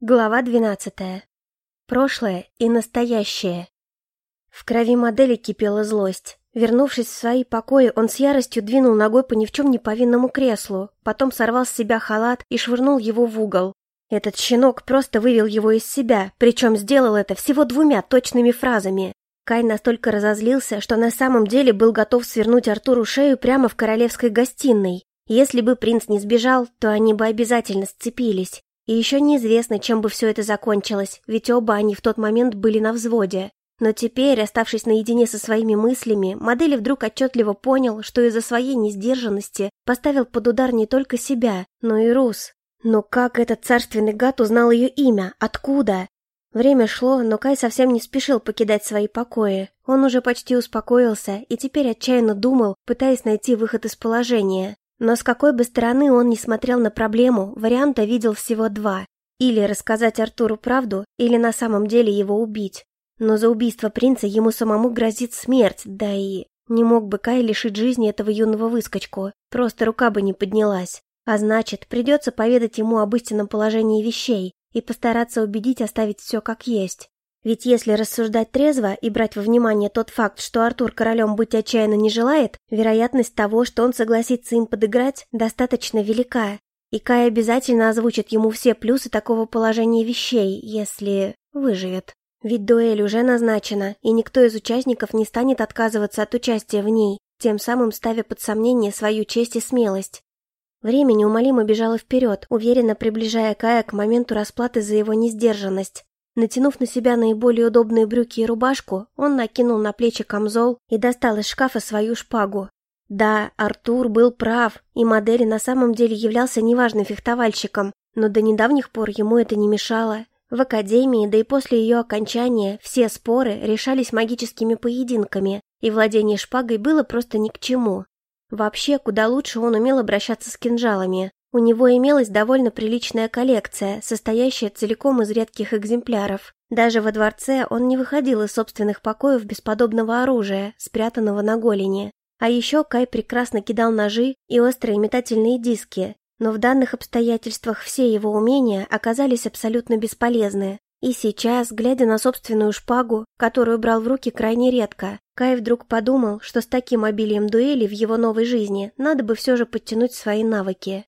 Глава 12. Прошлое и настоящее. В крови модели кипела злость. Вернувшись в свои покои, он с яростью двинул ногой по ни в чем не повинному креслу, потом сорвал с себя халат и швырнул его в угол. Этот щенок просто вывел его из себя, причем сделал это всего двумя точными фразами. Кай настолько разозлился, что на самом деле был готов свернуть Артуру шею прямо в королевской гостиной. Если бы принц не сбежал, то они бы обязательно сцепились. И еще неизвестно, чем бы все это закончилось, ведь оба они в тот момент были на взводе. Но теперь, оставшись наедине со своими мыслями, модель вдруг отчетливо понял, что из-за своей несдержанности поставил под удар не только себя, но и Рус. Но как этот царственный гад узнал ее имя? Откуда? Время шло, но Кай совсем не спешил покидать свои покои. Он уже почти успокоился и теперь отчаянно думал, пытаясь найти выход из положения. Но с какой бы стороны он ни смотрел на проблему, варианта видел всего два. Или рассказать Артуру правду, или на самом деле его убить. Но за убийство принца ему самому грозит смерть, да и... Не мог бы Кай лишить жизни этого юного выскочку, просто рука бы не поднялась. А значит, придется поведать ему об истинном положении вещей и постараться убедить оставить все как есть. Ведь если рассуждать трезво и брать во внимание тот факт, что Артур королем быть отчаянно не желает, вероятность того, что он согласится им подыграть, достаточно велика. И Кай обязательно озвучит ему все плюсы такого положения вещей, если выживет. Ведь дуэль уже назначена, и никто из участников не станет отказываться от участия в ней, тем самым ставя под сомнение свою честь и смелость. Время неумолимо бежало вперед, уверенно приближая Кая к моменту расплаты за его несдержанность. Натянув на себя наиболее удобные брюки и рубашку, он накинул на плечи камзол и достал из шкафа свою шпагу. Да, Артур был прав, и Модели на самом деле являлся неважным фехтовальщиком, но до недавних пор ему это не мешало. В академии, да и после ее окончания, все споры решались магическими поединками, и владение шпагой было просто ни к чему. Вообще, куда лучше он умел обращаться с кинжалами. У него имелась довольно приличная коллекция, состоящая целиком из редких экземпляров. Даже во дворце он не выходил из собственных покоев без подобного оружия, спрятанного на голени. А еще Кай прекрасно кидал ножи и острые метательные диски, но в данных обстоятельствах все его умения оказались абсолютно бесполезны. И сейчас, глядя на собственную шпагу, которую брал в руки крайне редко, Кай вдруг подумал, что с таким обилием дуэлей в его новой жизни надо бы все же подтянуть свои навыки.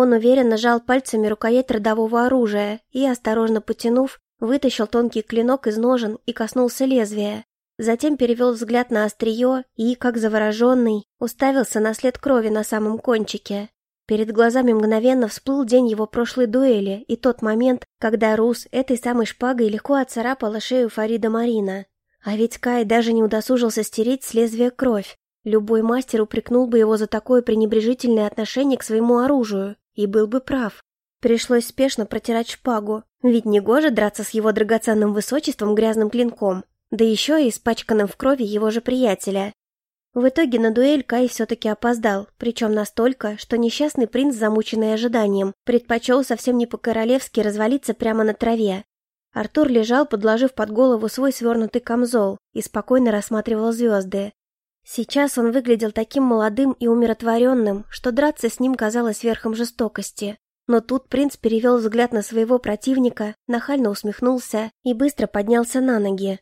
Он уверенно жал пальцами рукоять родового оружия и, осторожно потянув, вытащил тонкий клинок из ножен и коснулся лезвия. Затем перевел взгляд на острие и, как завороженный, уставился на след крови на самом кончике. Перед глазами мгновенно всплыл день его прошлой дуэли и тот момент, когда Рус этой самой шпагой легко отцарапала шею Фарида Марина. А ведь Кай даже не удосужился стереть с лезвия кровь. Любой мастер упрекнул бы его за такое пренебрежительное отношение к своему оружию, и был бы прав. Пришлось спешно протирать шпагу, ведь негоже драться с его драгоценным высочеством грязным клинком, да еще и испачканным в крови его же приятеля. В итоге на дуэль Кай все-таки опоздал, причем настолько, что несчастный принц, замученный ожиданием, предпочел совсем не по-королевски развалиться прямо на траве. Артур лежал, подложив под голову свой свернутый камзол, и спокойно рассматривал звезды. Сейчас он выглядел таким молодым и умиротворенным, что драться с ним казалось верхом жестокости. Но тут принц перевел взгляд на своего противника, нахально усмехнулся и быстро поднялся на ноги.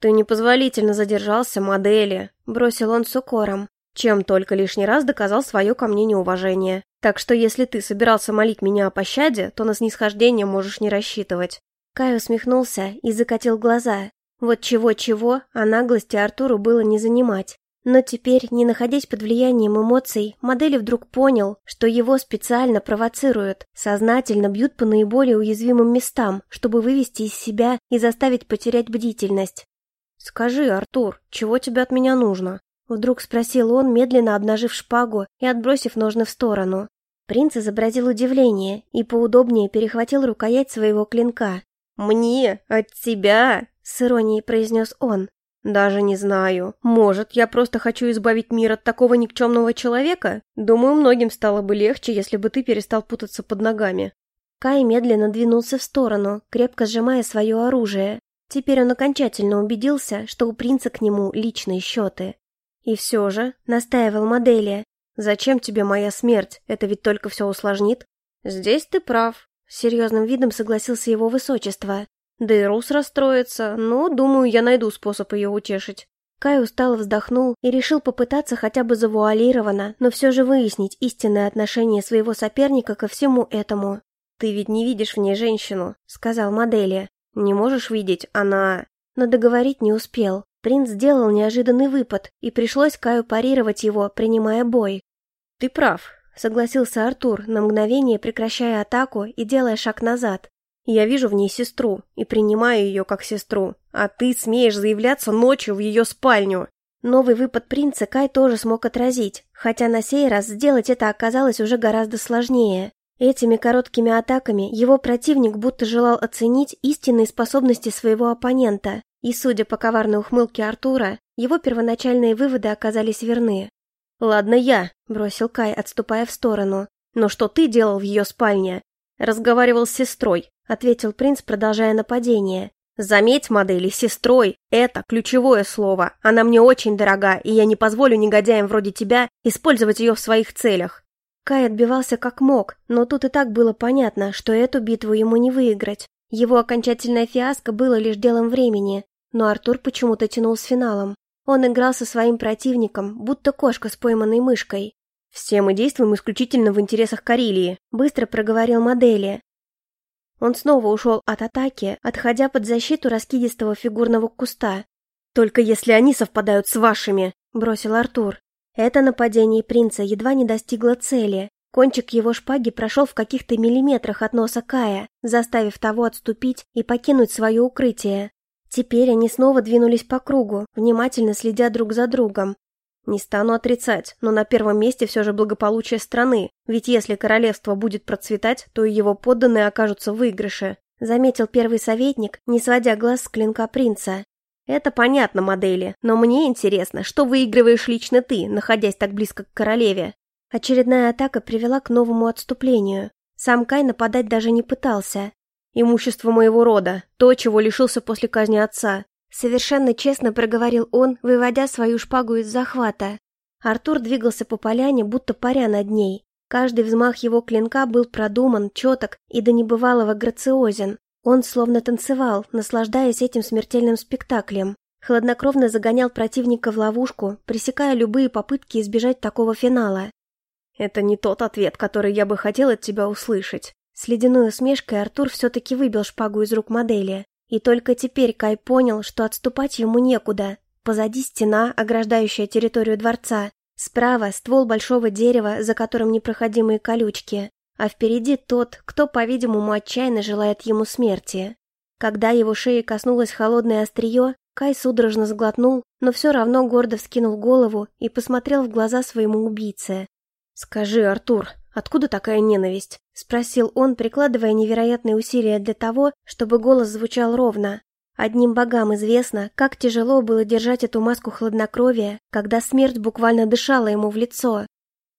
«Ты непозволительно задержался, модели», — бросил он с укором, чем только лишний раз доказал свое ко мне неуважение. Так что если ты собирался молить меня о пощаде, то на снисхождение можешь не рассчитывать». Кай усмехнулся и закатил глаза. Вот чего-чего, а наглости Артуру было не занимать. Но теперь, не находясь под влиянием эмоций, модели вдруг понял, что его специально провоцируют, сознательно бьют по наиболее уязвимым местам, чтобы вывести из себя и заставить потерять бдительность. «Скажи, Артур, чего тебе от меня нужно?» Вдруг спросил он, медленно обнажив шпагу и отбросив ножны в сторону. Принц изобразил удивление и поудобнее перехватил рукоять своего клинка. «Мне? От тебя?» — с иронией произнес он. «Даже не знаю. Может, я просто хочу избавить мир от такого никчемного человека? Думаю, многим стало бы легче, если бы ты перестал путаться под ногами». Кай медленно двинулся в сторону, крепко сжимая свое оружие. Теперь он окончательно убедился, что у принца к нему личные счеты. И все же, настаивал модели, «Зачем тебе моя смерть? Это ведь только все усложнит». «Здесь ты прав», — серьезным видом согласился его высочество. Да и Рус расстроится, но, думаю, я найду способ ее утешить. Кай устало вздохнул и решил попытаться хотя бы завуалированно, но все же выяснить истинное отношение своего соперника ко всему этому. «Ты ведь не видишь в ней женщину», — сказал модели. «Не можешь видеть, она...» Но договорить не успел. Принц сделал неожиданный выпад, и пришлось Каю парировать его, принимая бой. «Ты прав», — согласился Артур, на мгновение прекращая атаку и делая шаг назад. «Я вижу в ней сестру и принимаю ее как сестру, а ты смеешь заявляться ночью в ее спальню». Новый выпад принца Кай тоже смог отразить, хотя на сей раз сделать это оказалось уже гораздо сложнее. Этими короткими атаками его противник будто желал оценить истинные способности своего оппонента, и, судя по коварной ухмылке Артура, его первоначальные выводы оказались верны. «Ладно я», — бросил Кай, отступая в сторону. «Но что ты делал в ее спальне?» «Разговаривал с сестрой», — ответил принц, продолжая нападение. «Заметь, модели, сестрой — это ключевое слово. Она мне очень дорога, и я не позволю негодяям вроде тебя использовать ее в своих целях». Кай отбивался как мог, но тут и так было понятно, что эту битву ему не выиграть. Его окончательная фиаско было лишь делом времени, но Артур почему-то тянул с финалом. Он играл со своим противником, будто кошка с пойманной мышкой. «Все мы действуем исключительно в интересах Карелии», — быстро проговорил Модели. Он снова ушел от атаки, отходя под защиту раскидистого фигурного куста. «Только если они совпадают с вашими», — бросил Артур. Это нападение принца едва не достигло цели. Кончик его шпаги прошел в каких-то миллиметрах от носа Кая, заставив того отступить и покинуть свое укрытие. Теперь они снова двинулись по кругу, внимательно следя друг за другом. Не стану отрицать, но на первом месте все же благополучие страны, ведь если королевство будет процветать, то и его подданные окажутся в выигрыше, заметил первый советник, не сводя глаз с клинка принца. Это понятно, модели, но мне интересно, что выигрываешь лично ты, находясь так близко к королеве. Очередная атака привела к новому отступлению. Сам Кай нападать даже не пытался, Имущество моего рода, то, чего лишился после казни отца. Совершенно честно проговорил он, выводя свою шпагу из захвата. Артур двигался по поляне, будто паря над ней. Каждый взмах его клинка был продуман, четок и до небывалого грациозен. Он словно танцевал, наслаждаясь этим смертельным спектаклем. Хладнокровно загонял противника в ловушку, пресекая любые попытки избежать такого финала. «Это не тот ответ, который я бы хотел от тебя услышать», с ледяной усмешкой Артур все-таки выбил шпагу из рук модели. И только теперь Кай понял, что отступать ему некуда. Позади стена, ограждающая территорию дворца. Справа ствол большого дерева, за которым непроходимые колючки. А впереди тот, кто, по-видимому, отчаянно желает ему смерти. Когда его шеи коснулось холодное острие, Кай судорожно сглотнул, но все равно гордо вскинул голову и посмотрел в глаза своему убийце. «Скажи, Артур, откуда такая ненависть?» — спросил он, прикладывая невероятные усилия для того, чтобы голос звучал ровно. Одним богам известно, как тяжело было держать эту маску хладнокровия, когда смерть буквально дышала ему в лицо.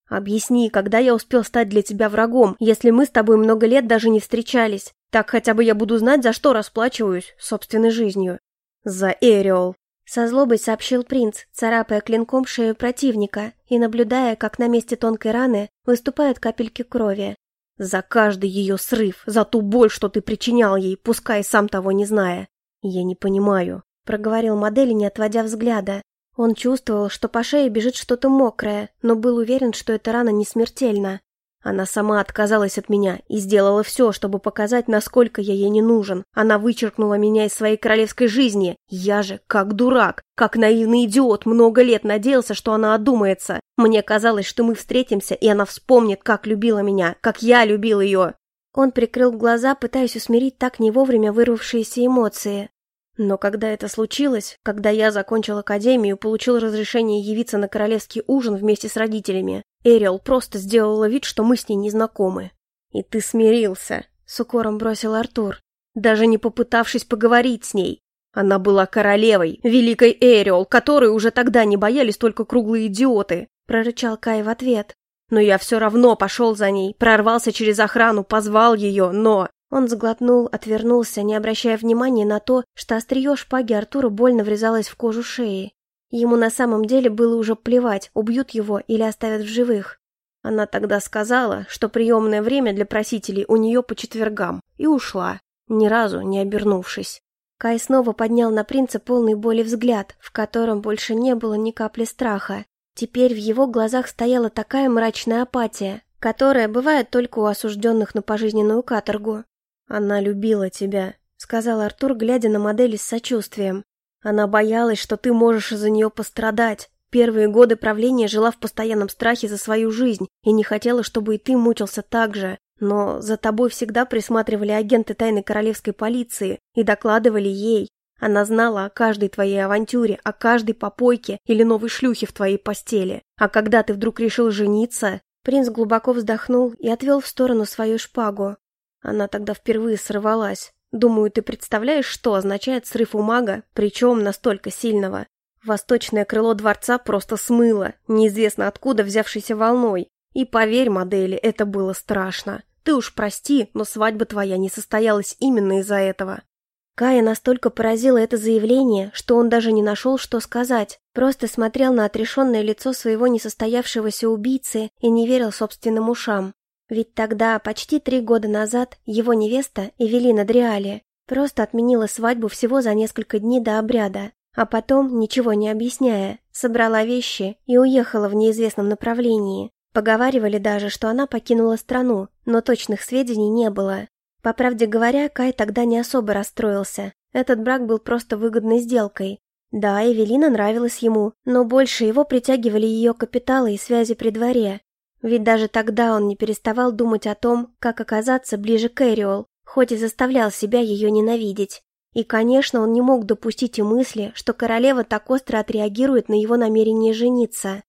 «Объясни, когда я успел стать для тебя врагом, если мы с тобой много лет даже не встречались? Так хотя бы я буду знать, за что расплачиваюсь собственной жизнью». «За Эриол», со злобой сообщил принц, царапая клинком шею противника и наблюдая, как на месте тонкой раны выступают капельки крови. За каждый ее срыв, за ту боль, что ты причинял ей, пускай сам того не зная. Я не понимаю, проговорил модель, не отводя взгляда. Он чувствовал, что по шее бежит что-то мокрое, но был уверен, что эта рана не смертельна. Она сама отказалась от меня и сделала все, чтобы показать, насколько я ей не нужен. Она вычеркнула меня из своей королевской жизни. Я же, как дурак, как наивный идиот, много лет надеялся, что она одумается. Мне казалось, что мы встретимся, и она вспомнит, как любила меня, как я любил ее. Он прикрыл глаза, пытаясь усмирить так не вовремя вырвавшиеся эмоции. Но когда это случилось, когда я закончил академию получил разрешение явиться на королевский ужин вместе с родителями, Эриэл просто сделала вид, что мы с ней не знакомы. «И ты смирился», — с укором бросил Артур, даже не попытавшись поговорить с ней. Она была королевой, великой Эриол, которой уже тогда не боялись только круглые идиоты, прорычал Кай в ответ. Но я все равно пошел за ней, прорвался через охрану, позвал ее, но... Он сглотнул, отвернулся, не обращая внимания на то, что острие шпаги Артура больно врезалось в кожу шеи. Ему на самом деле было уже плевать, убьют его или оставят в живых. Она тогда сказала, что приемное время для просителей у нее по четвергам, и ушла, ни разу не обернувшись. Кай снова поднял на принца полный боли взгляд, в котором больше не было ни капли страха. Теперь в его глазах стояла такая мрачная апатия, которая бывает только у осужденных на пожизненную каторгу. «Она любила тебя», — сказал Артур, глядя на модели с сочувствием. «Она боялась, что ты можешь из-за нее пострадать, Первые годы правления жила в постоянном страхе за свою жизнь и не хотела, чтобы и ты мучился так же. Но за тобой всегда присматривали агенты тайной королевской полиции и докладывали ей. Она знала о каждой твоей авантюре, о каждой попойке или новой шлюхе в твоей постели. А когда ты вдруг решил жениться... Принц глубоко вздохнул и отвел в сторону свою шпагу. Она тогда впервые сорвалась. Думаю, ты представляешь, что означает срыв у мага, причем настолько сильного. Восточное крыло дворца просто смыло, неизвестно откуда взявшейся волной. И поверь, модели, это было страшно. Ты уж прости, но свадьба твоя не состоялась именно из-за этого. Кая настолько поразило это заявление, что он даже не нашел, что сказать, просто смотрел на отрешенное лицо своего несостоявшегося убийцы и не верил собственным ушам. Ведь тогда, почти три года назад, его невеста, Эвелина Дриали, просто отменила свадьбу всего за несколько дней до обряда, а потом, ничего не объясняя, собрала вещи и уехала в неизвестном направлении. Поговаривали даже, что она покинула страну, но точных сведений не было. По правде говоря, Кай тогда не особо расстроился. Этот брак был просто выгодной сделкой. Да, Эвелина нравилась ему, но больше его притягивали ее капиталы и связи при дворе. Ведь даже тогда он не переставал думать о том, как оказаться ближе к Эриол, хоть и заставлял себя ее ненавидеть. И, конечно, он не мог допустить и мысли, что королева так остро отреагирует на его намерение жениться.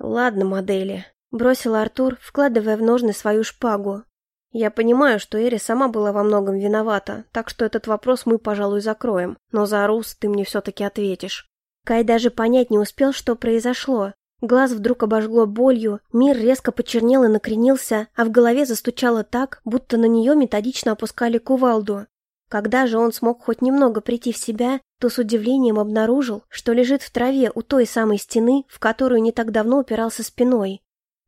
«Ладно, модели», — бросил Артур, вкладывая в ножны свою шпагу. «Я понимаю, что Эри сама была во многом виновата, так что этот вопрос мы, пожалуй, закроем, но за Рус ты мне все-таки ответишь». Кай даже понять не успел, что произошло. Глаз вдруг обожгло болью, мир резко почернел и накренился, а в голове застучало так, будто на нее методично опускали кувалду. Когда же он смог хоть немного прийти в себя, то с удивлением обнаружил, что лежит в траве у той самой стены, в которую не так давно упирался спиной.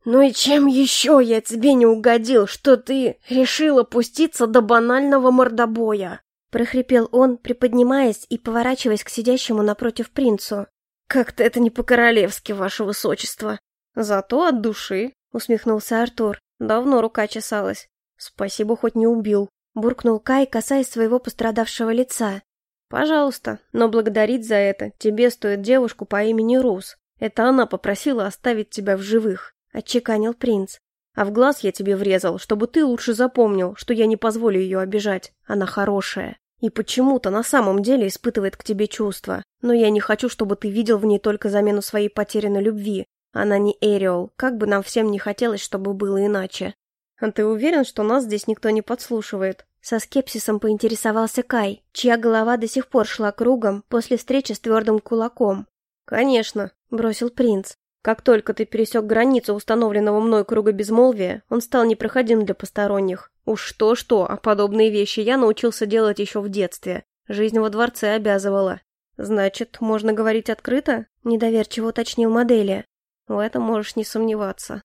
«Ну и чем еще я тебе не угодил, что ты решила пуститься до банального мордобоя?» прохрипел он, приподнимаясь и поворачиваясь к сидящему напротив принцу. «Как-то это не по-королевски, ваше высочество!» «Зато от души», — усмехнулся Артур. «Давно рука чесалась. Спасибо, хоть не убил». буркнул Кай, касаясь своего пострадавшего лица. «Пожалуйста, но благодарить за это тебе стоит девушку по имени Рус. Это она попросила оставить тебя в живых», — отчеканил принц. «А в глаз я тебе врезал, чтобы ты лучше запомнил, что я не позволю ее обижать. Она хорошая. И почему-то на самом деле испытывает к тебе чувства. Но я не хочу, чтобы ты видел в ней только замену своей потерянной любви. Она не Эриол, как бы нам всем не хотелось, чтобы было иначе. «А ты уверен, что нас здесь никто не подслушивает?» Со скепсисом поинтересовался Кай, чья голова до сих пор шла кругом после встречи с твердым кулаком. «Конечно», — бросил принц. «Как только ты пересек границу установленного мной круга безмолвия, он стал непроходим для посторонних. Уж что-что, а подобные вещи я научился делать еще в детстве. Жизнь во дворце обязывала». «Значит, можно говорить открыто?» — недоверчиво уточнил модели. «В этом можешь не сомневаться».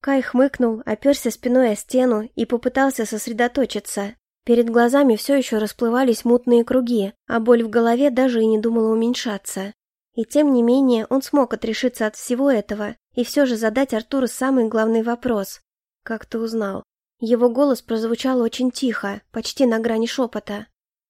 Кай хмыкнул, оперся спиной о стену и попытался сосредоточиться. Перед глазами все еще расплывались мутные круги, а боль в голове даже и не думала уменьшаться. И тем не менее он смог отрешиться от всего этого и все же задать Артуру самый главный вопрос. «Как ты узнал?» Его голос прозвучал очень тихо, почти на грани шепота.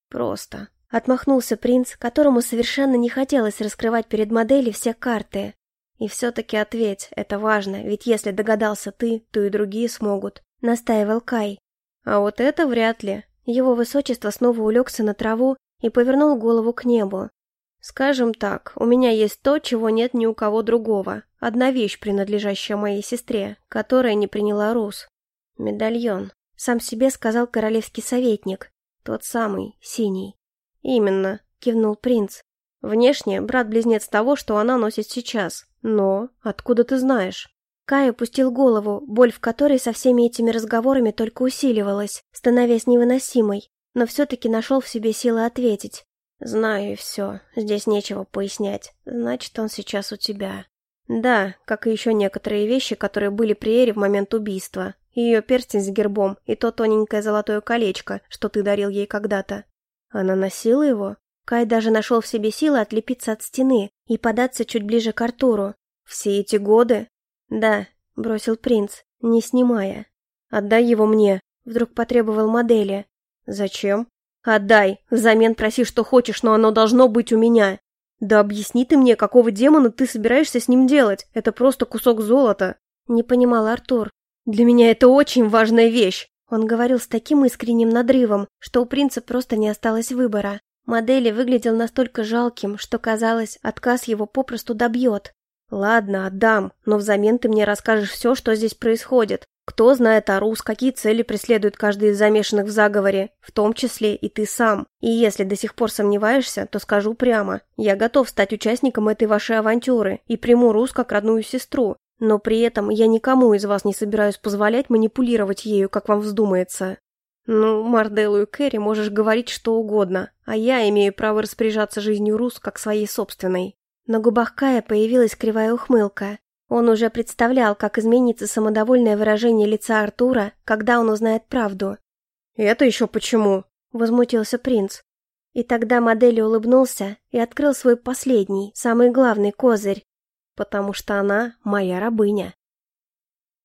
«Просто». Отмахнулся принц, которому совершенно не хотелось раскрывать перед моделью все карты. И все-таки ответь, это важно, ведь если догадался ты, то и другие смогут», — настаивал Кай. А вот это вряд ли. Его высочество снова улегся на траву и повернул голову к небу. «Скажем так, у меня есть то, чего нет ни у кого другого. Одна вещь, принадлежащая моей сестре, которая не приняла Рус. Медальон», — сам себе сказал королевский советник. «Тот самый, синий». «Именно», — кивнул принц. «Внешне брат-близнец того, что она носит сейчас. Но откуда ты знаешь? Кай опустил голову, боль в которой со всеми этими разговорами только усиливалась, становясь невыносимой, но все-таки нашел в себе силы ответить. «Знаю и все, здесь нечего пояснять, значит, он сейчас у тебя». Да, как и еще некоторые вещи, которые были при Эре в момент убийства. Ее перстень с гербом и то тоненькое золотое колечко, что ты дарил ей когда-то. Она носила его? Кай даже нашел в себе силы отлепиться от стены и податься чуть ближе к Артуру. Все эти годы? Да, бросил принц, не снимая. Отдай его мне, вдруг потребовал модели. Зачем? Отдай, взамен проси, что хочешь, но оно должно быть у меня. Да объясни ты мне, какого демона ты собираешься с ним делать? Это просто кусок золота. Не понимал Артур. Для меня это очень важная вещь. Он говорил с таким искренним надрывом, что у принца просто не осталось выбора. Модели выглядел настолько жалким, что казалось, отказ его попросту добьет. «Ладно, отдам, но взамен ты мне расскажешь все, что здесь происходит. Кто знает о Рус, какие цели преследует каждый из замешанных в заговоре, в том числе и ты сам. И если до сих пор сомневаешься, то скажу прямо. Я готов стать участником этой вашей авантюры и приму Рус как родную сестру. Но при этом я никому из вас не собираюсь позволять манипулировать ею, как вам вздумается. Ну, Марделу и Кэрри можешь говорить что угодно, а я имею право распоряжаться жизнью Рус как своей собственной. На губах Кая появилась кривая ухмылка. Он уже представлял, как изменится самодовольное выражение лица Артура, когда он узнает правду. «Это еще почему?» – возмутился принц. И тогда модель улыбнулся и открыл свой последний, самый главный козырь. Потому что она моя рабыня.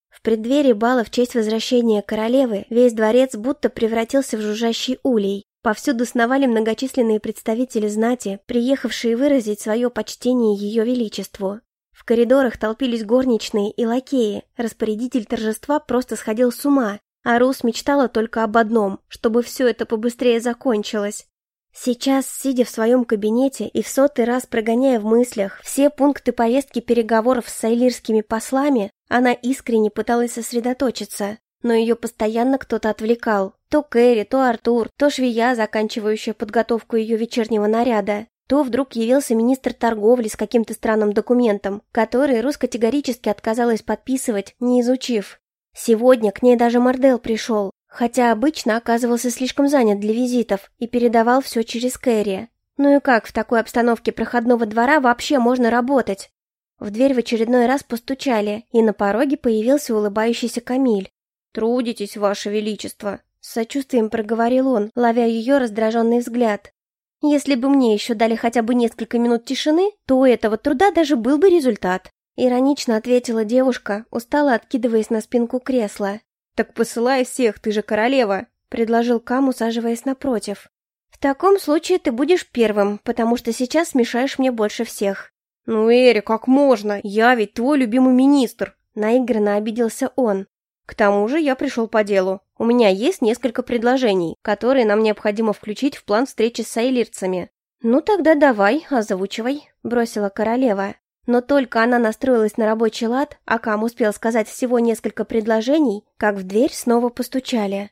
В преддверии бала в честь возвращения королевы весь дворец будто превратился в жужжащий улей. Повсюду сновали многочисленные представители знати, приехавшие выразить свое почтение ее величеству. Коридорах толпились горничные и лакеи, распорядитель торжества просто сходил с ума, а Рус мечтала только об одном, чтобы все это побыстрее закончилось. Сейчас, сидя в своем кабинете и в сотый раз прогоняя в мыслях все пункты повестки переговоров с сайлирскими послами, она искренне пыталась сосредоточиться, но ее постоянно кто-то отвлекал. То Кэрри, то Артур, то швея, заканчивающая подготовку ее вечернего наряда то вдруг явился министр торговли с каким-то странным документом, который Рус категорически отказалась подписывать, не изучив. Сегодня к ней даже Мордел пришел, хотя обычно оказывался слишком занят для визитов и передавал все через Кэрри. Ну и как в такой обстановке проходного двора вообще можно работать? В дверь в очередной раз постучали, и на пороге появился улыбающийся Камиль. «Трудитесь, Ваше Величество!» С сочувствием проговорил он, ловя ее раздраженный взгляд. Если бы мне еще дали хотя бы несколько минут тишины, то у этого труда даже был бы результат. Иронично ответила девушка, устало откидываясь на спинку кресла. «Так посылай всех, ты же королева!» — предложил Кам, усаживаясь напротив. «В таком случае ты будешь первым, потому что сейчас смешаешь мне больше всех». «Ну, Эри, как можно? Я ведь твой любимый министр!» Наигранно обиделся он. К тому же я пришел по делу. У меня есть несколько предложений, которые нам необходимо включить в план встречи с сайлирцами. Ну тогда давай, озвучивай, бросила королева. Но только она настроилась на рабочий лад, а Кам успел сказать всего несколько предложений, как в дверь снова постучали.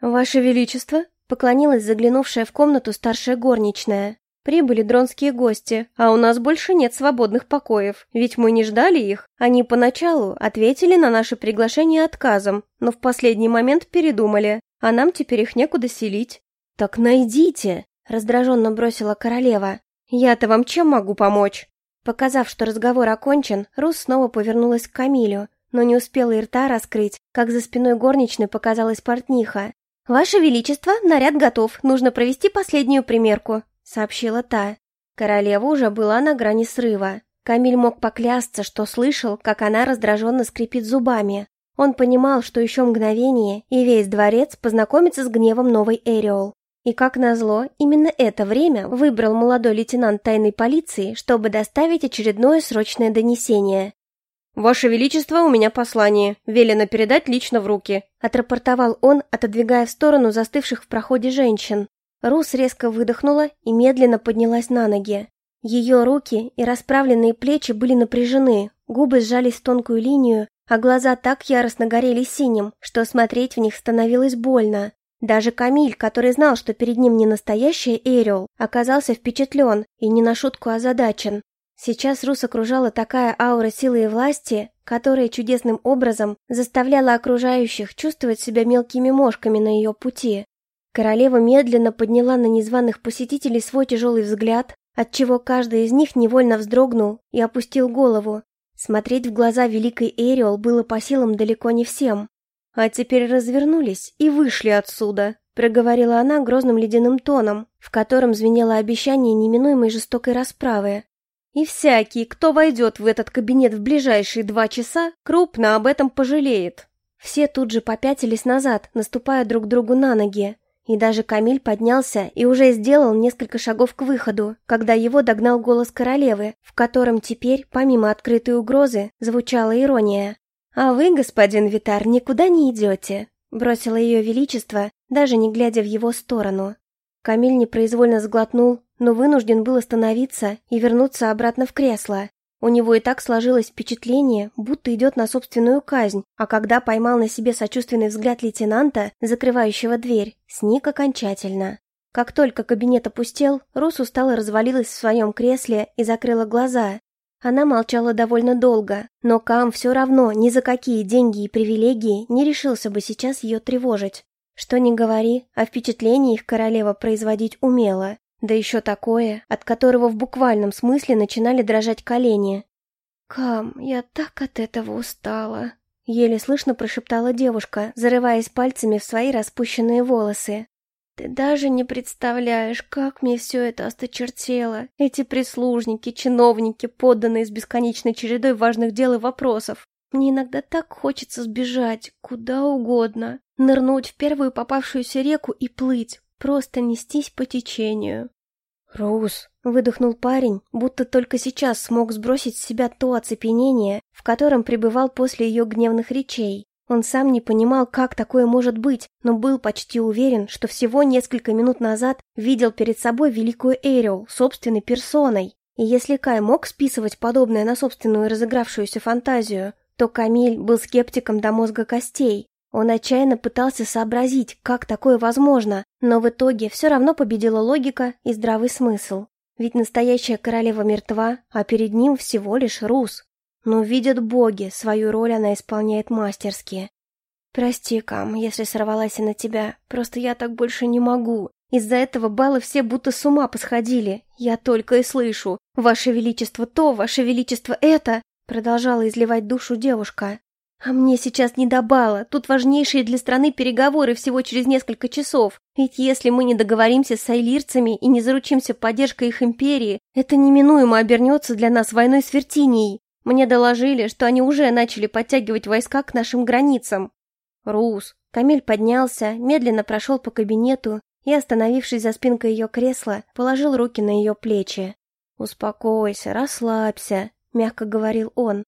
«Ваше Величество!» — поклонилась заглянувшая в комнату старшая горничная. Прибыли дронские гости, а у нас больше нет свободных покоев, ведь мы не ждали их. Они поначалу ответили на наше приглашение отказом, но в последний момент передумали, а нам теперь их некуда селить. Так найдите, раздраженно бросила королева. Я-то вам чем могу помочь? Показав, что разговор окончен, Рус снова повернулась к Камилю, но не успела и рта раскрыть, как за спиной горничной показалась портниха. «Ваше Величество, наряд готов, нужно провести последнюю примерку», сообщила та. Королева уже была на грани срыва. Камиль мог поклясться, что слышал, как она раздраженно скрипит зубами. Он понимал, что еще мгновение, и весь дворец познакомится с гневом новой Эриол. И как назло, именно это время выбрал молодой лейтенант тайной полиции, чтобы доставить очередное срочное донесение. «Ваше Величество, у меня послание. Велено передать лично в руки», — отрапортовал он, отодвигая в сторону застывших в проходе женщин. Рус резко выдохнула и медленно поднялась на ноги. Ее руки и расправленные плечи были напряжены, губы сжались в тонкую линию, а глаза так яростно горели синим, что смотреть в них становилось больно. Даже Камиль, который знал, что перед ним не настоящая Эриол, оказался впечатлен и не на шутку озадачен. Сейчас Рус окружала такая аура силы и власти, которая чудесным образом заставляла окружающих чувствовать себя мелкими мошками на ее пути. Королева медленно подняла на незваных посетителей свой тяжелый взгляд, отчего каждый из них невольно вздрогнул и опустил голову. Смотреть в глаза великой Эриол было по силам далеко не всем. «А теперь развернулись и вышли отсюда», — проговорила она грозным ледяным тоном, в котором звенело обещание неминуемой жестокой расправы. «И всякий, кто войдет в этот кабинет в ближайшие два часа, крупно об этом пожалеет». Все тут же попятились назад, наступая друг другу на ноги. И даже Камиль поднялся и уже сделал несколько шагов к выходу, когда его догнал голос королевы, в котором теперь, помимо открытой угрозы, звучала ирония. «А вы, господин Витар, никуда не идете», — бросило ее величество, даже не глядя в его сторону. Камиль непроизвольно сглотнул, но вынужден был остановиться и вернуться обратно в кресло. У него и так сложилось впечатление, будто идет на собственную казнь, а когда поймал на себе сочувственный взгляд лейтенанта, закрывающего дверь, сник окончательно. Как только кабинет опустел, Рус устало развалилась в своем кресле и закрыла глаза. Она молчала довольно долго, но Кам все равно ни за какие деньги и привилегии не решился бы сейчас ее тревожить. Что ни говори, а впечатление их королева производить умела. Да еще такое, от которого в буквальном смысле начинали дрожать колени. «Кам, я так от этого устала», — еле слышно прошептала девушка, зарываясь пальцами в свои распущенные волосы. «Ты даже не представляешь, как мне все это осточертело. Эти прислужники, чиновники, подданные с бесконечной чередой важных дел и вопросов. Мне иногда так хочется сбежать, куда угодно, нырнуть в первую попавшуюся реку и плыть, просто нестись по течению. «Роуз!» — выдохнул парень, будто только сейчас смог сбросить с себя то оцепенение, в котором пребывал после ее гневных речей. Он сам не понимал, как такое может быть, но был почти уверен, что всего несколько минут назад видел перед собой великую Эриол собственной персоной. И если Кай мог списывать подобное на собственную разыгравшуюся фантазию, то Камиль был скептиком до мозга костей, он отчаянно пытался сообразить, как такое возможно, но в итоге все равно победила логика и здравый смысл. Ведь настоящая королева мертва, а перед ним всего лишь Рус. Но видят боги, свою роль она исполняет мастерски. «Прости, Кам, если сорвалась и на тебя, просто я так больше не могу. Из-за этого баллы все будто с ума посходили. Я только и слышу. Ваше Величество то, Ваше Величество это!» Продолжала изливать душу девушка. А мне сейчас не до бала, тут важнейшие для страны переговоры всего через несколько часов. Ведь если мы не договоримся с айлирцами и не заручимся поддержкой их империи, это неминуемо обернется для нас войной с Вертинией. Мне доложили, что они уже начали подтягивать войска к нашим границам. Рус. Камиль поднялся, медленно прошел по кабинету и, остановившись за спинкой ее кресла, положил руки на ее плечи. «Успокойся, расслабься», — мягко говорил он.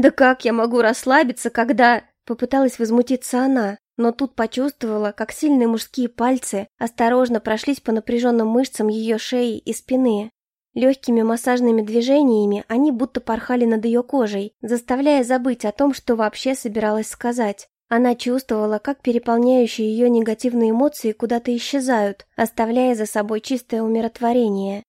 «Да как я могу расслабиться, когда...» Попыталась возмутиться она, но тут почувствовала, как сильные мужские пальцы осторожно прошлись по напряженным мышцам ее шеи и спины. Легкими массажными движениями они будто порхали над ее кожей, заставляя забыть о том, что вообще собиралась сказать. Она чувствовала, как переполняющие ее негативные эмоции куда-то исчезают, оставляя за собой чистое умиротворение.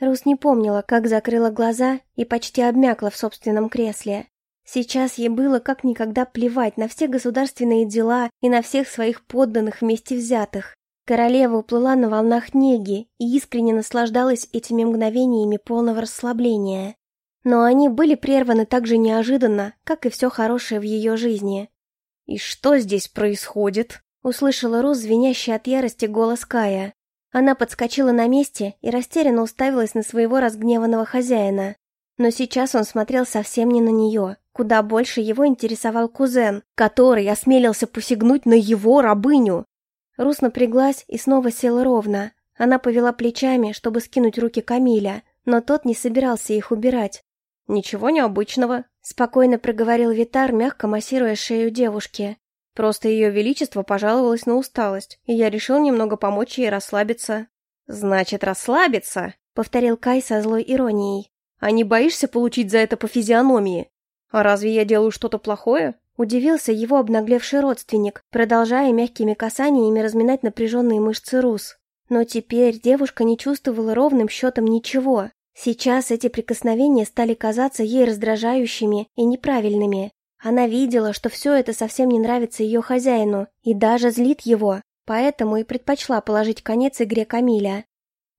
Рус не помнила, как закрыла глаза и почти обмякла в собственном кресле. Сейчас ей было как никогда плевать на все государственные дела и на всех своих подданных вместе взятых. Королева уплыла на волнах неги и искренне наслаждалась этими мгновениями полного расслабления. Но они были прерваны так же неожиданно, как и все хорошее в ее жизни. «И что здесь происходит?» — услышала Рус, звенящий от ярости голос Кая. Она подскочила на месте и растерянно уставилась на своего разгневанного хозяина. Но сейчас он смотрел совсем не на нее. Куда больше его интересовал кузен, который осмелился посягнуть на его рабыню. Рус напряглась и снова села ровно. Она повела плечами, чтобы скинуть руки Камиля, но тот не собирался их убирать. «Ничего необычного», — спокойно проговорил Витар, мягко массируя шею девушки. «Просто ее величество пожаловалось на усталость, и я решил немного помочь ей расслабиться». «Значит, расслабиться», — повторил Кай со злой иронией. «А не боишься получить за это по физиономии?» «А разве я делаю что-то плохое?» Удивился его обнаглевший родственник, продолжая мягкими касаниями разминать напряженные мышцы Рус. Но теперь девушка не чувствовала ровным счетом ничего. Сейчас эти прикосновения стали казаться ей раздражающими и неправильными. Она видела, что все это совсем не нравится ее хозяину и даже злит его, поэтому и предпочла положить конец игре Камиля.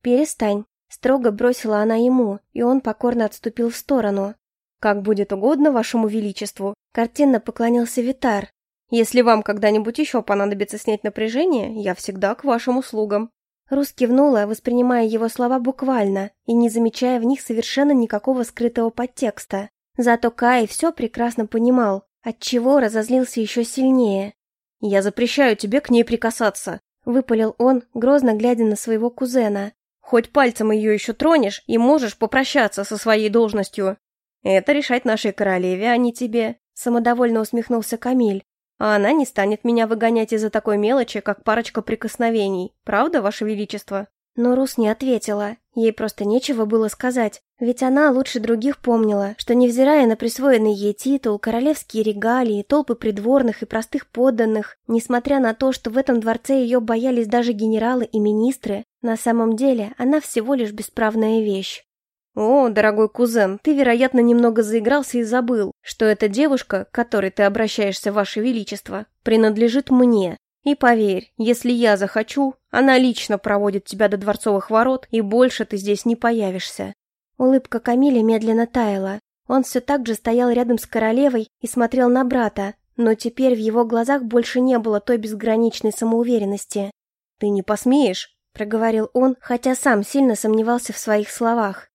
«Перестань», — строго бросила она ему, и он покорно отступил в сторону. «Как будет угодно вашему величеству», — картинно поклонился Витар. «Если вам когда-нибудь еще понадобится снять напряжение, я всегда к вашим услугам». Рус кивнула, воспринимая его слова буквально и не замечая в них совершенно никакого скрытого подтекста. Зато Кай все прекрасно понимал, отчего разозлился еще сильнее. «Я запрещаю тебе к ней прикасаться», — выпалил он, грозно глядя на своего кузена. «Хоть пальцем ее еще тронешь и можешь попрощаться со своей должностью. Это решать нашей королеве, а не тебе», — самодовольно усмехнулся Камиль. А она не станет меня выгонять из-за такой мелочи, как парочка прикосновений. Правда, Ваше Величество?» Но Рус не ответила. Ей просто нечего было сказать. Ведь она лучше других помнила, что невзирая на присвоенный ей титул, королевские регалии, толпы придворных и простых подданных, несмотря на то, что в этом дворце ее боялись даже генералы и министры, на самом деле она всего лишь бесправная вещь. «О, дорогой кузен, ты, вероятно, немного заигрался и забыл, что эта девушка, к которой ты обращаешься, Ваше Величество, принадлежит мне. И поверь, если я захочу, она лично проводит тебя до дворцовых ворот, и больше ты здесь не появишься». Улыбка Камиля медленно таяла. Он все так же стоял рядом с королевой и смотрел на брата, но теперь в его глазах больше не было той безграничной самоуверенности. «Ты не посмеешь?» — проговорил он, хотя сам сильно сомневался в своих словах.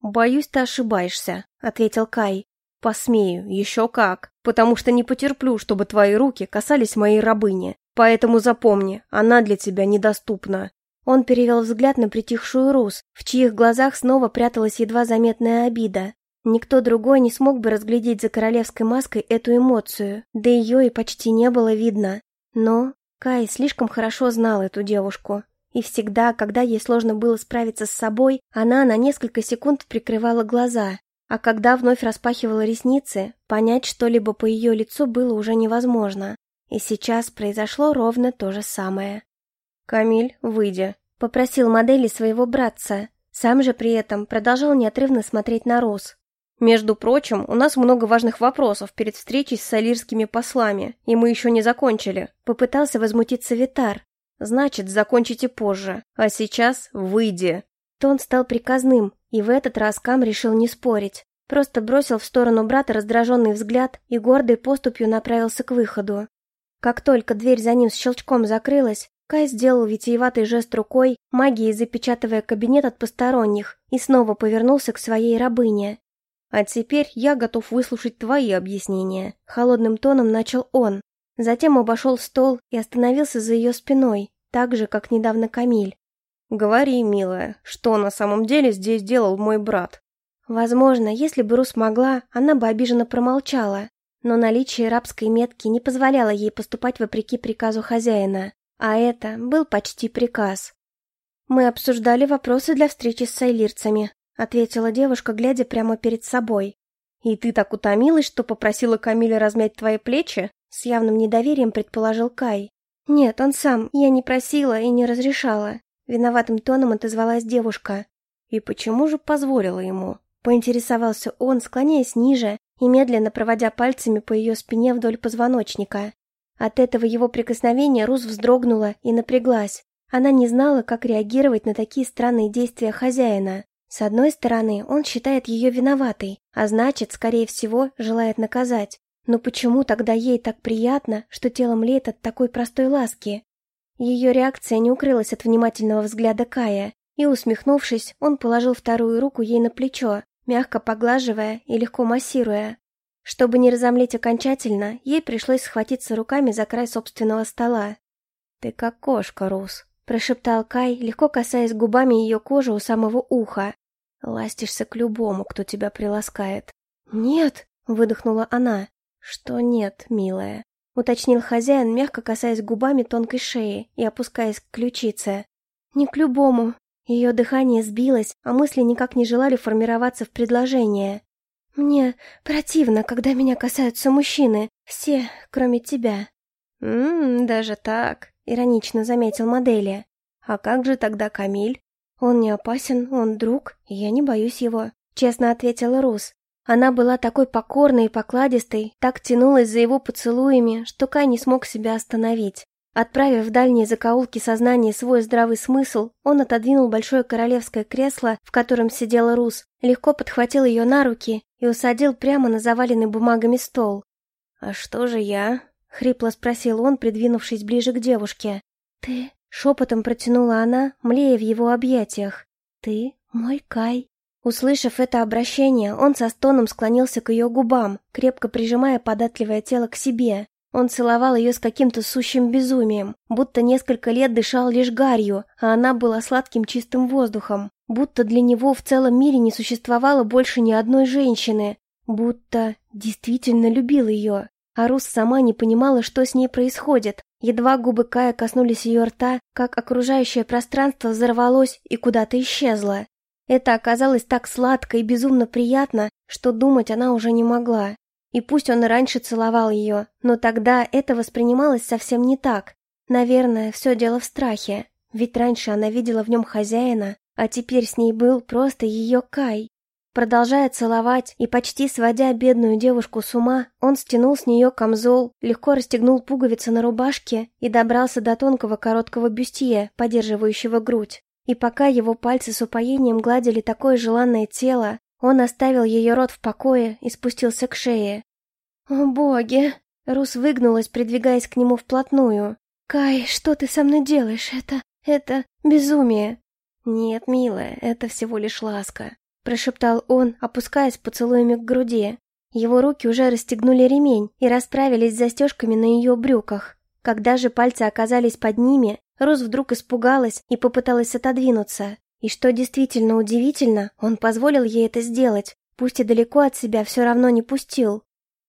«Боюсь, ты ошибаешься», — ответил Кай. «Посмею, еще как, потому что не потерплю, чтобы твои руки касались моей рабыни. Поэтому запомни, она для тебя недоступна». Он перевел взгляд на притихшую Рус, в чьих глазах снова пряталась едва заметная обида. Никто другой не смог бы разглядеть за королевской маской эту эмоцию, да ее и почти не было видно. Но Кай слишком хорошо знал эту девушку. И всегда, когда ей сложно было справиться с собой, она на несколько секунд прикрывала глаза, а когда вновь распахивала ресницы, понять что-либо по ее лицу было уже невозможно. И сейчас произошло ровно то же самое. «Камиль, выйди», — попросил модели своего братца. Сам же при этом продолжал неотрывно смотреть на Рос. «Между прочим, у нас много важных вопросов перед встречей с салирскими послами, и мы еще не закончили», — попытался возмутиться Витар, Значит, закончите позже. А сейчас выйди. Тон стал приказным, и в этот раз Кам решил не спорить. Просто бросил в сторону брата раздраженный взгляд и гордой поступью направился к выходу. Как только дверь за ним с щелчком закрылась, Кай сделал витиеватый жест рукой, магией запечатывая кабинет от посторонних, и снова повернулся к своей рабыне. «А теперь я готов выслушать твои объяснения», — холодным тоном начал он. Затем обошел стол и остановился за ее спиной, так же, как недавно Камиль. «Говори, милая, что на самом деле здесь делал мой брат?» Возможно, если бы Рус могла, она бы обиженно промолчала, но наличие рабской метки не позволяло ей поступать вопреки приказу хозяина, а это был почти приказ. «Мы обсуждали вопросы для встречи с сайлирцами», ответила девушка, глядя прямо перед собой. «И ты так утомилась, что попросила Камиля размять твои плечи?» С явным недоверием предположил Кай. «Нет, он сам, я не просила и не разрешала». Виноватым тоном отозвалась девушка. «И почему же позволила ему?» Поинтересовался он, склоняясь ниже и медленно проводя пальцами по ее спине вдоль позвоночника. От этого его прикосновения Рус вздрогнула и напряглась. Она не знала, как реагировать на такие странные действия хозяина. С одной стороны, он считает ее виноватой, а значит, скорее всего, желает наказать. Но почему тогда ей так приятно, что тело млеет от такой простой ласки? Ее реакция не укрылась от внимательного взгляда Кая, и, усмехнувшись, он положил вторую руку ей на плечо, мягко поглаживая и легко массируя. Чтобы не разомлеть окончательно, ей пришлось схватиться руками за край собственного стола. «Ты как кошка, Рус», — прошептал Кай, легко касаясь губами ее кожи у самого уха. «Ластишься к любому, кто тебя приласкает». «Нет», — выдохнула она. «Что нет, милая?» — уточнил хозяин, мягко касаясь губами тонкой шеи и опускаясь к ключице. «Не к любому». Ее дыхание сбилось, а мысли никак не желали формироваться в предложение. «Мне противно, когда меня касаются мужчины, все, кроме тебя». «Ммм, даже так», — иронично заметил модели. «А как же тогда Камиль?» «Он не опасен, он друг, и я не боюсь его», — честно ответила Рус. Она была такой покорной и покладистой, так тянулась за его поцелуями, что Кай не смог себя остановить. Отправив в дальние закоулки сознания свой здравый смысл, он отодвинул большое королевское кресло, в котором сидела Рус, легко подхватил ее на руки и усадил прямо на заваленный бумагами стол. «А что же я?» — хрипло спросил он, придвинувшись ближе к девушке. «Ты...» — шепотом протянула она, млея в его объятиях. «Ты мой Кай». Услышав это обращение, он со стоном склонился к ее губам, крепко прижимая податливое тело к себе. Он целовал ее с каким-то сущим безумием, будто несколько лет дышал лишь гарью, а она была сладким чистым воздухом, будто для него в целом мире не существовало больше ни одной женщины, будто действительно любил ее. А Рус сама не понимала, что с ней происходит. Едва губы Кая коснулись ее рта, как окружающее пространство взорвалось и куда-то исчезло. Это оказалось так сладко и безумно приятно, что думать она уже не могла. И пусть он и раньше целовал ее, но тогда это воспринималось совсем не так. Наверное, все дело в страхе, ведь раньше она видела в нем хозяина, а теперь с ней был просто ее Кай. Продолжая целовать и почти сводя бедную девушку с ума, он стянул с нее камзол, легко расстегнул пуговицы на рубашке и добрался до тонкого короткого бюстье, поддерживающего грудь. И пока его пальцы с упоением гладили такое желанное тело, он оставил ее рот в покое и спустился к шее. «О, боги!» Рус выгнулась, придвигаясь к нему вплотную. «Кай, что ты со мной делаешь? Это... это безумие!» «Нет, милая, это всего лишь ласка», — прошептал он, опускаясь поцелуями к груди. Его руки уже расстегнули ремень и расправились с застежками на ее брюках. Когда же пальцы оказались под ними, Рус вдруг испугалась и попыталась отодвинуться. И что действительно удивительно, он позволил ей это сделать, пусть и далеко от себя все равно не пустил.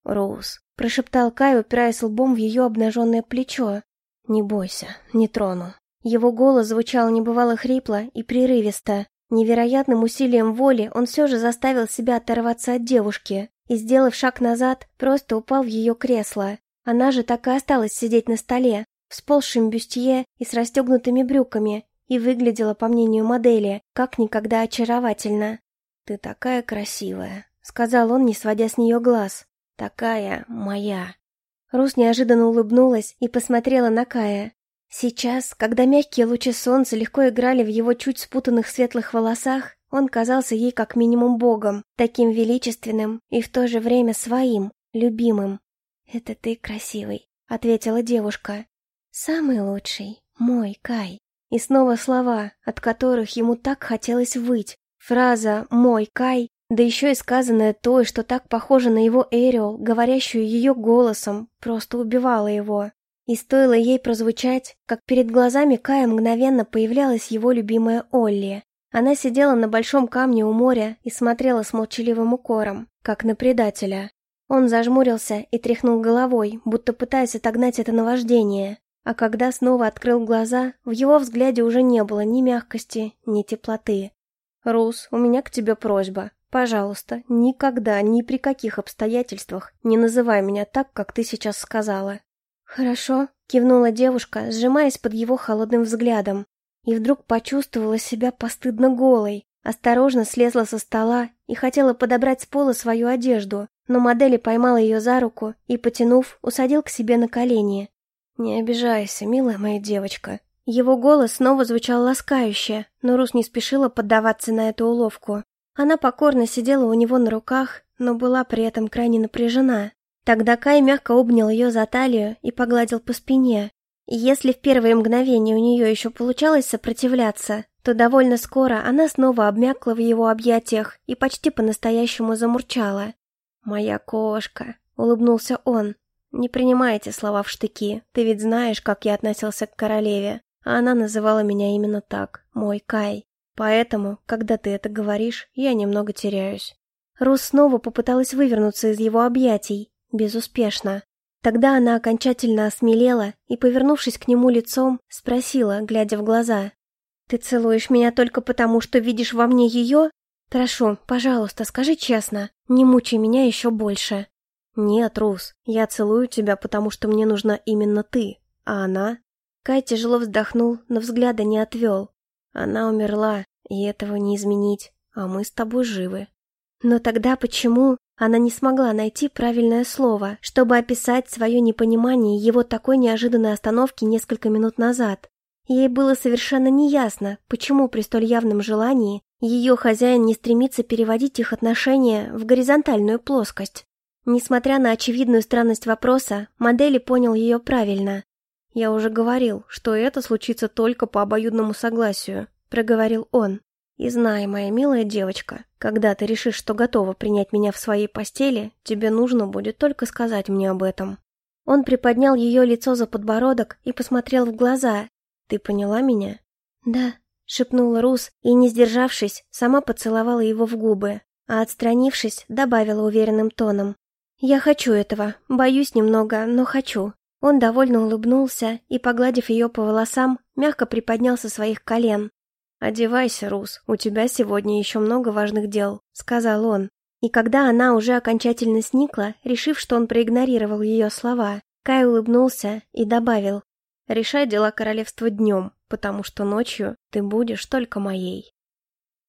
«Роуз», — прошептал Кай, упираясь лбом в ее обнаженное плечо. «Не бойся, не трону». Его голос звучал небывало хрипло и прерывисто. Невероятным усилием воли он все же заставил себя оторваться от девушки и, сделав шаг назад, просто упал в ее кресло. Она же так и осталась сидеть на столе, в сползшем бюстье и с расстегнутыми брюками, и выглядела, по мнению модели, как никогда очаровательно. «Ты такая красивая», — сказал он, не сводя с нее глаз. «Такая моя». Рус неожиданно улыбнулась и посмотрела на Кая. Сейчас, когда мягкие лучи солнца легко играли в его чуть спутанных светлых волосах, он казался ей как минимум богом, таким величественным и в то же время своим, любимым. «Это ты красивый», — ответила девушка. «Самый лучший, мой Кай». И снова слова, от которых ему так хотелось выть. Фраза «мой Кай», да еще и сказанное то, что так похоже на его Эриол, говорящую ее голосом, просто убивало его. И стоило ей прозвучать, как перед глазами Кая мгновенно появлялась его любимая Олли. Она сидела на большом камне у моря и смотрела с молчаливым укором, как на предателя. Он зажмурился и тряхнул головой, будто пытаясь отогнать это наваждение. А когда снова открыл глаза, в его взгляде уже не было ни мягкости, ни теплоты. «Рус, у меня к тебе просьба. Пожалуйста, никогда, ни при каких обстоятельствах не называй меня так, как ты сейчас сказала». «Хорошо», — кивнула девушка, сжимаясь под его холодным взглядом. И вдруг почувствовала себя постыдно голой. Осторожно слезла со стола и хотела подобрать с пола свою одежду, но модель поймала ее за руку и, потянув, усадил к себе на колени. «Не обижайся, милая моя девочка». Его голос снова звучал ласкающе, но Рус не спешила поддаваться на эту уловку. Она покорно сидела у него на руках, но была при этом крайне напряжена. Тогда Кай мягко обнял ее за талию и погладил по спине. Если в первые мгновения у нее еще получалось сопротивляться, то довольно скоро она снова обмякла в его объятиях и почти по-настоящему замурчала. «Моя кошка», — улыбнулся он, «Не принимай эти слова в штыки, ты ведь знаешь, как я относился к королеве, а она называла меня именно так, мой Кай. Поэтому, когда ты это говоришь, я немного теряюсь». Рус снова попыталась вывернуться из его объятий, безуспешно. Тогда она окончательно осмелела и, повернувшись к нему лицом, спросила, глядя в глаза. «Ты целуешь меня только потому, что видишь во мне ее? Прошу, пожалуйста, скажи честно, не мучай меня еще больше». «Нет, Рус, я целую тебя, потому что мне нужна именно ты, а она...» Кай тяжело вздохнул, но взгляда не отвел. Она умерла, и этого не изменить, а мы с тобой живы. Но тогда почему... Она не смогла найти правильное слово, чтобы описать свое непонимание его такой неожиданной остановки несколько минут назад. Ей было совершенно неясно, почему при столь явном желании ее хозяин не стремится переводить их отношения в горизонтальную плоскость. Несмотря на очевидную странность вопроса, Модели понял ее правильно. «Я уже говорил, что это случится только по обоюдному согласию», — проговорил он. «И знай, моя милая девочка, когда ты решишь, что готова принять меня в своей постели, тебе нужно будет только сказать мне об этом». Он приподнял ее лицо за подбородок и посмотрел в глаза. «Ты поняла меня?» «Да», — шепнула Рус и, не сдержавшись, сама поцеловала его в губы, а отстранившись, добавила уверенным тоном. «Я хочу этого, боюсь немного, но хочу». Он довольно улыбнулся и, погладив ее по волосам, мягко приподнял со своих колен. «Одевайся, Рус, у тебя сегодня еще много важных дел», — сказал он. И когда она уже окончательно сникла, решив, что он проигнорировал ее слова, Кай улыбнулся и добавил, «Решай дела королевства днем, потому что ночью ты будешь только моей».